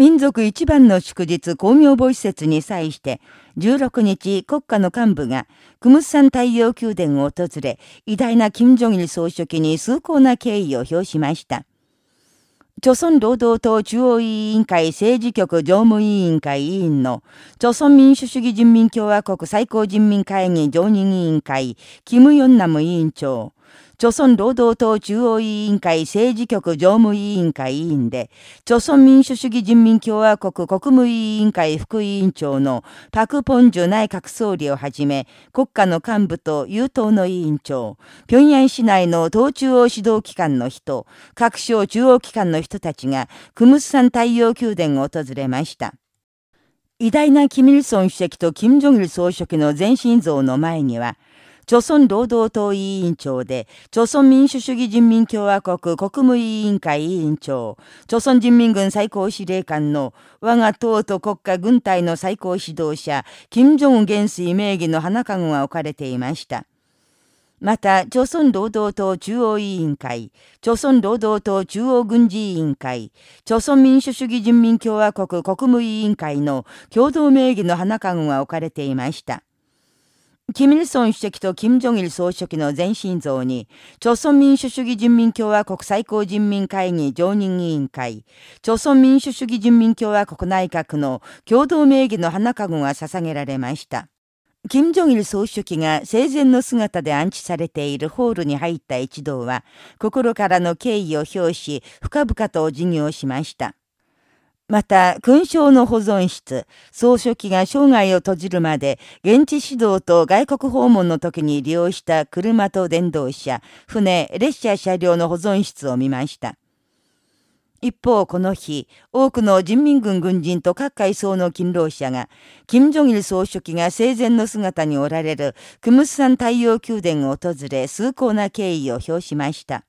民族一番の祝日公明母施設に際して、16日国家の幹部が、クムスサン太陽宮殿を訪れ、偉大な金正日総書記に崇高な敬意を表しました。朝鮮労働党中央委員会政治局常務委員会委員の、朝鮮民主主義人民共和国最高人民会議常任委員会、キム・ヨンナム委員長、朝鮮労働党中央委員会政治局常務委員会委員で、朝鮮民主主義人民共和国国務委員会副委員長のパク・ポンジュ内閣総理をはじめ、国家の幹部と優等の委員長、平壌市内の党中央指導機関の人、各省中央機関の人たちが、クムスサン太陽宮殿を訪れました。偉大なキミルソン主席とキム・ジョギル総書記の全身像の前には、朝鮮労働党委員長で、朝鮮民主主義人民共和国国務委員会委員長、朝鮮人民軍最高司令官の我が党と国家軍隊の最高指導者、金正恩元帥名義の花籠が置かれていました。また、朝鮮労働党中央委員会、朝鮮労働党中央軍事委員会、朝鮮民主主義人民共和国国務委員会の共同名義の花籠が置かれていました。キミルソン主席とキム・ジョギル総書記の全身像に、朝鮮民主主義人民共和国最高人民会議常任委員会、朝鮮民主主義人民共和国内閣の共同名義の花籠が捧げられました。キム・ジョギル総書記が生前の姿で安置されているホールに入った一同は、心からの敬意を表し、深々と授業しました。また、勲章の保存室、総書記が生涯を閉じるまで、現地指導と外国訪問の時に利用した車と電動車、船、列車車両の保存室を見ました。一方、この日、多くの人民軍軍人と各階層の勤労者が、金正日総書記が生前の姿におられる、クムスサン太陽宮殿を訪れ、崇高な敬意を表しました。